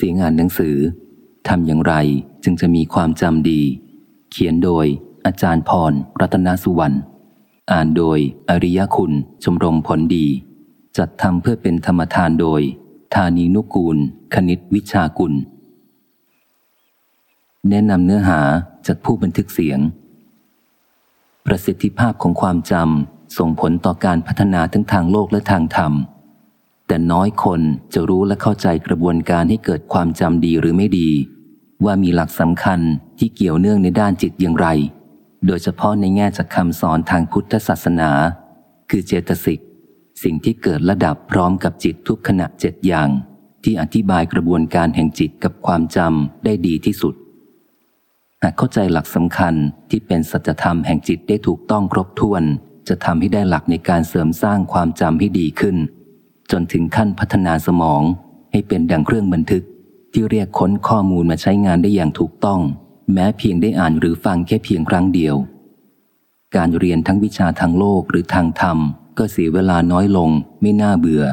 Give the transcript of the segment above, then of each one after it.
สียงอ่านหนังสือทำอย่างไรจึงจะมีความจำดี เขียนโดยอาจารย์พร รัตนสุวรรณ อ่านโดยอริยคุณชมรมผลดี จัดทำเพื่อเป็นธรรมทานโดย ธานีนุกูล คณิตวิชากุล แนะนำเนื้อหาจากผู้บันทึกเสียง ประสิทธิภาพของความจำส่งผลต่อการพัฒนาทั้งทางโลกและทางธรรม แต่น้อยคนจะรู้และเข้าใจกระบวนการให้เกิดความจำดีหรือไม่ดี ว่ามีหลักสำคัญที่เกี่ยวเนื่องในด้านจิตอย่างไร โดยเฉพาะในแง่จากคำสอนทางพุทธศาสนา คือเจตสิก สิ่งที่เกิดระดับพร้อมกับจิตทุกขณะเจ็ดอย่าง ที่อธิบายกระบวนการแห่งจิตกับความจำได้ดีที่สุดหากเข้าใจหลักสำคัญที่เป็นสัจธรรมแห่งจิตได้ถูกต้องครบถ้วน จะทำให้ได้หลักในการเสริมสร้างความจำให้ดีขึ้น จนถึงขั้นพัฒนาสมองให้เป็นดังเครื่องบันทึกที่เรียกค้นข้อมูลมาใช้งานได้อย่างถูกต้อง แม้เพียงได้อ่านหรือฟังแค่เพียงครั้งเดียว การเรียนทั้งวิชาทางโลกหรือทางธรรม ก็เสียเวลาน้อยลง ไม่น่าเบื่อ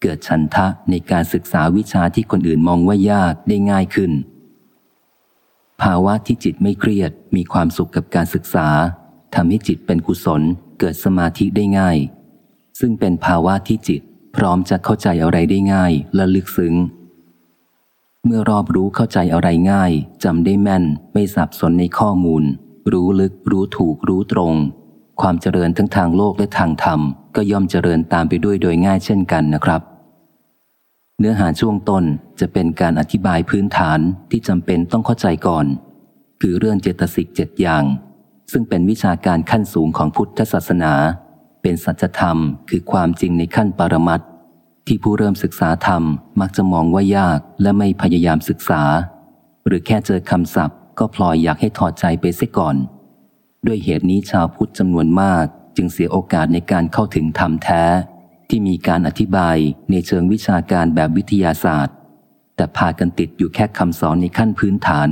เกิดฉันทะในการศึกษาวิชาที่คนอื่นมองว่ายากได้ง่ายขึ้น ภาวะที่จิตไม่เครียดมีความสุขกับการศึกษาทำให้จิตเป็นกุศล เกิดสมาธิได้ง่าย ซึ่งเป็นภาวะที่จิต พร้อมจะเข้าใจอะไรได้ง่ายและลึกซึ้ง เมื่อรอบรู้เข้าใจอะไรง่ายจำได้แม่น ไม่สับสนในข้อมูล รู้ลึกรู้ถูกรู้ตรง ความเจริญทั้งทางโลกและทางธรรม ก็ย่อมเจริญตามไปด้วยโดยง่ายเช่นกันนะครับ เนื้อหาช่วงต้นจะเป็นการอธิบายพื้นฐานที่จำเป็นต้องเข้าใจก่อน คือเรื่องเจตสิกเจ็ดอย่าง ซึ่งเป็นวิชาการขั้นสูงของพุทธศาสนา เป็นสัจธรรมคือความจริงในขั้นปรมัตที่ผู้เริ่มศึกษาธรรมมักจะมองว่ายากและไม่พยายามศึกษา หรือแค่เจอคำศัพท์ ก็พลอยอยากให้ถอดใจไปเสียก่อน ด้วยเหตุนี้ชาวพุทธจำนวนมากจึงเสียโอกาสในการเข้าถึงธรรมแท้ ที่มีการอธิบายในเชิงวิชาการแบบวิทยาศาสตร์ แต่พากันติดอยู่แค่คำสอนในขั้นพื้นฐาน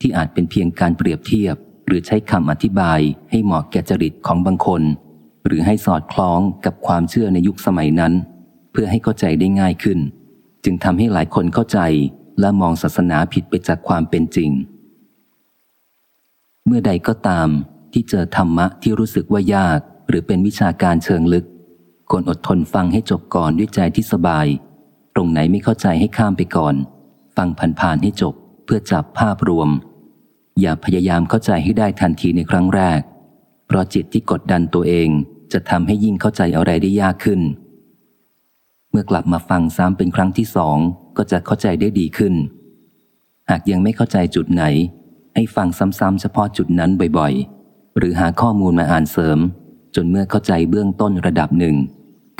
ที่อาจเป็นเพียงการเปรียบเทียบ หรือใช้คำอธิบายให้เหมาะแก่จริตของบางคน หรือให้สอดคล้องกับความเชื่อในยุคสมัยนั้น เพื่อให้เข้าใจได้ง่ายขึ้น จึงทำให้หลายคนเข้าใจและมองศาสนาผิดไปจากความเป็นจริง เมื่อใดก็ตามที่เจอธรรมะที่รู้สึกว่ายาก หรือเป็นวิชาการเชิงลึกควรอดทนฟังให้จบก่อนด้วยใจที่สบาย ตรงไหนไม่เข้าใจให้ข้ามไปก่อน ฟังผ่านๆให้จบเพื่อจับภาพรวม อย่าพยายามเข้าใจให้ได้ทันทีในครั้งแรก เพราะจิตที่กดดันตัวเอง จะทำให้ยิ่งเข้าใจอะไรได้ยากขึ้น เมื่อกลับมาฟังซ้ำเป็นครั้งที่สองก็จะเข้าใจได้ดีขึ้น หากยังไม่เข้าใจจุดไหน ให้ฟังซ้ำๆเฉพาะจุดนั้นบ่อยๆ หรือหาข้อมูลมาอ่านเสริม จนเมื่อเข้าใจเบื้องต้นระดับหนึ่ง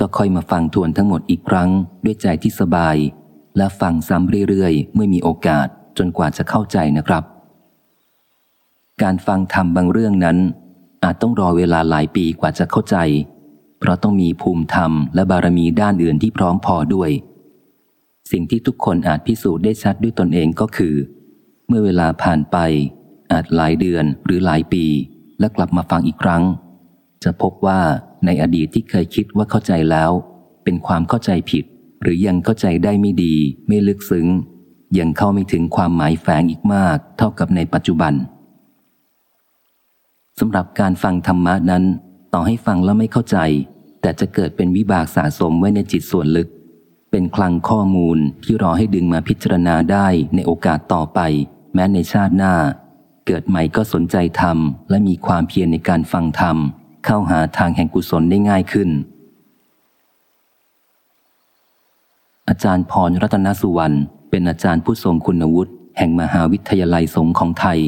ก็ค่อยมาฟังทวนทั้งหมดอีกครั้ง ด้วยใจที่สบาย และฟังซ้ำเรื่อยๆ เมื่อมีโอกาสจนกว่าจะเข้าใจนะครับ การฟังธรรมบางเรื่องนั้น อาจต้องรอเวลาหลายปีกว่าจะเข้าใจ เพราะต้องมีภูมิธรรมและบารมีด้านอื่นที่พร้อมพอด้วย สิ่งที่ทุกคนอาจพิสูจน์ได้ชัดด้วยตนเองก็คือ เมื่อเวลาผ่านไป อาจหลายเดือนหรือหลายปี และกลับมาฟังอีกครั้ง จะพบว่าในอดีตที่เคยคิดว่าเข้าใจแล้ว เป็นความเข้าใจผิด หรือยังเข้าใจได้ไม่ดี ไม่ลึกซึ้ง ยังเข้าไม่ถึงความหมายแฝงอีกมาก เท่ากับในปัจจุบัน สำหรับการฟังธรรมะนั้น ต่อให้ฟังแล้วไม่เข้าใจ แต่จะเกิดเป็นวิบากสะสมไว้ในจิตส่วนลึก เป็นคลังข้อมูลที่รอให้ดึงมาพิจารณาได้ในโอกาสต่อไป แม้ในชาติหน้า เกิดใหม่ก็สนใจธรรม และมีความเพียรในการฟังธรรม เข้าหาทางแห่งกุศลได้ง่ายขึ้น อาจารย์พรรัตนสุวรรณเป็นอาจารย์ผู้ทรงคุณวุฒิแห่งมหาวิทยาลัยสงฆ์ของไทย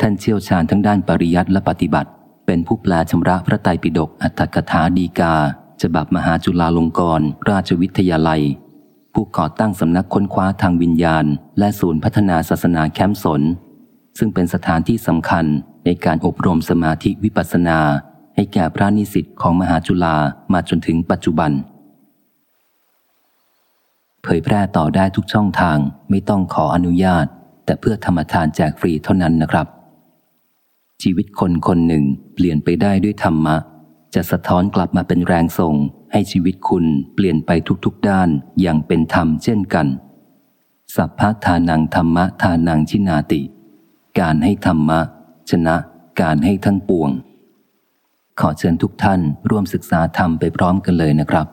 ท่านเชี่ยวชาญทั้งด้านปริยัติและปฏิบัติ เป็นผู้แปลชำระพระไตรปิฎกอัตถกถาดีกาฉบับมหาจุฬาลงกรณราชวิทยาลัย ผู้ก่อตั้งสำนักค้นคว้าทางวิญญาณ และศูนย์พัฒนาศาสนาแคมป์สน ซึ่งเป็นสถานที่สำคัญในการอบรมสมาธิวิปัสสนา ให้แก่พระนิสิตของมหาจุฬามาจนถึงปัจจุบัน เผยแพร่ต่อได้ทุกช่องทางไม่ต้องขออนุญาต แต่เพื่อธรรมทานแจกฟรีเท่านั้นนะครับ ชีวิตคนคนหนึ่งเปลี่ยนไปได้ด้วยธรรมะ จะสะท้อนกลับมาเป็นแรงส่ง ให้ชีวิตคุณเปลี่ยนไปทุกๆด้านอย่างเป็นธรรมเช่นกัน สัพพะทานังธรรมะทานังชินาติ การให้ธรรมะ ชนะ การให้ทั้งปวง ขอเชิญทุกท่านร่วมศึกษาธรรมไปพร้อมกันเลยนะครับ